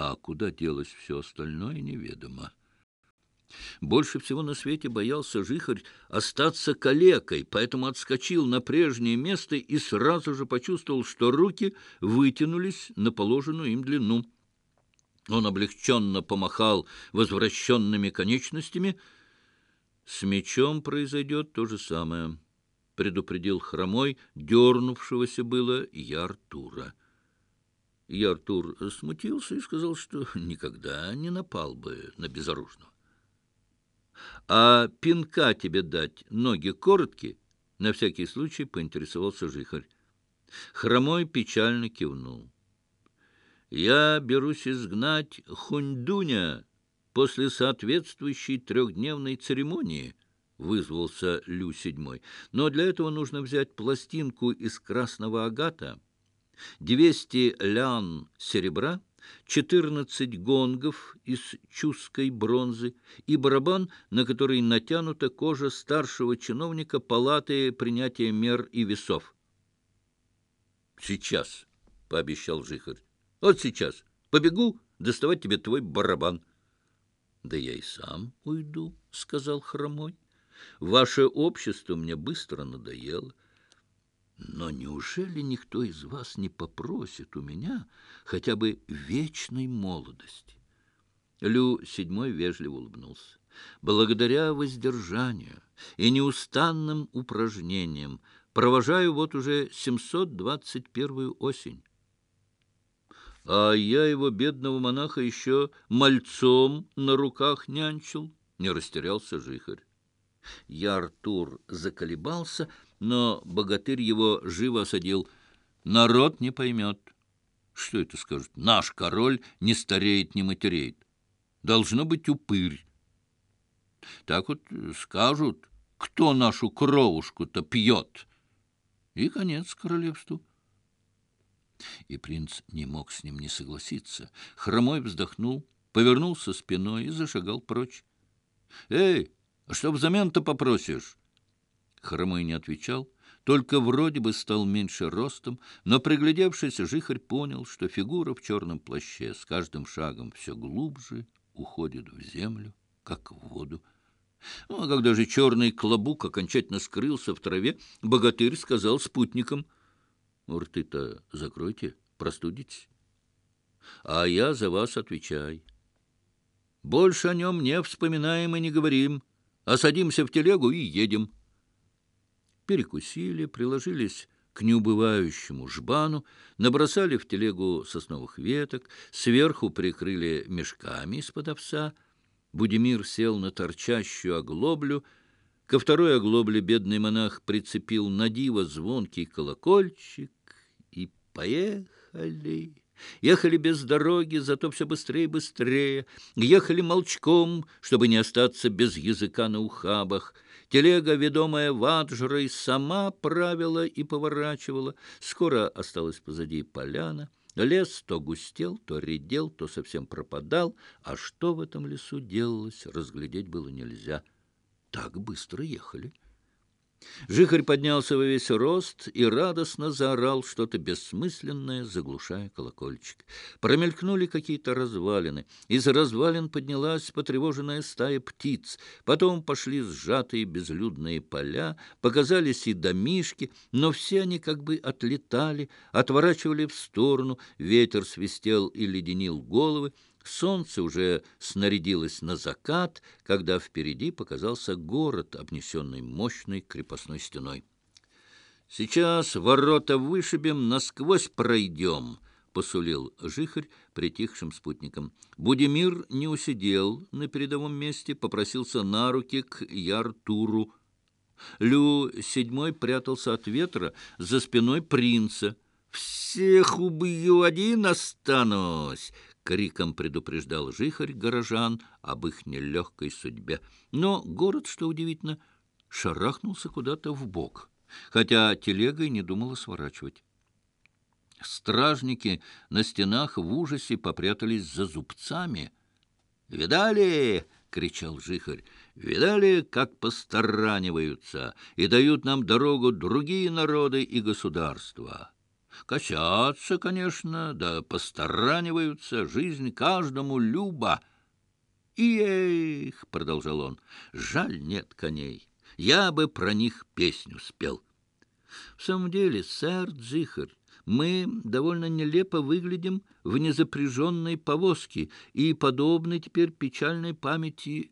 а куда делось все остальное, неведомо. Больше всего на свете боялся жихарь остаться калекой, поэтому отскочил на прежнее место и сразу же почувствовал, что руки вытянулись на положенную им длину. Он облегченно помахал возвращенными конечностями. «С мечом произойдет то же самое», — предупредил хромой, дернувшегося было Яртура. Артура. Яртур смутился и сказал, что никогда не напал бы на безоружного. «А пинка тебе дать, ноги короткие?» — на всякий случай поинтересовался жихарь. Хромой печально кивнул. «Я берусь изгнать Хундуня после соответствующей трехдневной церемонии», — вызвался Лю седьмой. «Но для этого нужно взять пластинку из красного агата». двести лян серебра — четырнадцать гонгов из чуской бронзы и барабан, на который натянута кожа старшего чиновника палаты принятия мер и весов. — Сейчас, — пообещал Жихарь. — Вот сейчас. Побегу доставать тебе твой барабан. — Да я и сам уйду, — сказал Хромой. — Ваше общество мне быстро надоело. — Но неужели никто из вас не попросит у меня хотя бы вечной молодости? Лю седьмой вежливо улыбнулся. Благодаря воздержанию и неустанным упражнениям провожаю вот уже 721 осень. А я его, бедного монаха, еще мальцом на руках нянчил, не растерялся жихарь. Я, Артур, заколебался, — но богатырь его живо осадил. «Народ не поймет». Что это скажут? «Наш король не стареет, не матереет. Должно быть упырь». Так вот скажут, кто нашу кровушку-то пьет. И конец королевству. И принц не мог с ним не согласиться. Хромой вздохнул, повернулся спиной и зашагал прочь. «Эй, а что взамен-то попросишь?» Хромой не отвечал, только вроде бы стал меньше ростом, но, приглядевшись, жихарь понял, что фигура в черном плаще с каждым шагом все глубже уходит в землю, как в воду. Ну, а когда же черный клобук окончательно скрылся в траве, богатырь сказал спутникам, «Урты-то закройте, простудитесь, а я за вас отвечаю. Больше о нем не вспоминаем и не говорим, а садимся в телегу и едем» перекусили, приложились к неубывающему жбану, набросали в телегу сосновых веток, сверху прикрыли мешками из-под овса. Будимир сел на торчащую оглоблю. Ко второй оглобле бедный монах прицепил на диво звонкий колокольчик и поехали. Ехали без дороги, зато все быстрее и быстрее. Ехали молчком, чтобы не остаться без языка на ухабах. Телега, ведомая ваджрой, сама правила и поворачивала. Скоро осталась позади поляна. Лес то густел, то редел, то совсем пропадал. А что в этом лесу делалось, разглядеть было нельзя. Так быстро ехали. Жихарь поднялся во весь рост и радостно заорал что-то бессмысленное, заглушая колокольчик. Промелькнули какие-то развалины. Из развалин поднялась потревоженная стая птиц. Потом пошли сжатые безлюдные поля, показались и домишки, но все они как бы отлетали, отворачивали в сторону, ветер свистел и леденил головы. Солнце уже снарядилось на закат, когда впереди показался город, обнесенный мощной крепостной стеной. «Сейчас ворота вышибем, насквозь пройдем», — посулил Жихарь притихшим спутникам. Будимир не усидел на передовом месте, попросился на руки к Яртуру. Лю седьмой прятался от ветра за спиной принца. «Всех убью, один останусь!» криком предупреждал жихарь горожан об их нелегкой судьбе. Но город, что удивительно, шарахнулся куда-то в бок, хотя телега и не думала сворачивать. Стражники на стенах в ужасе попрятались за зубцами. «Видали?» — кричал жихарь. «Видали, как постораниваются и дают нам дорогу другие народы и государства?» косятся, конечно, да постараниваются, жизнь каждому люба. И «Их!» — продолжал он. «Жаль, нет коней. Я бы про них песню спел». «В самом деле, сэр Джихар, мы довольно нелепо выглядим в незапряженной повозке, и подобны теперь печальной памяти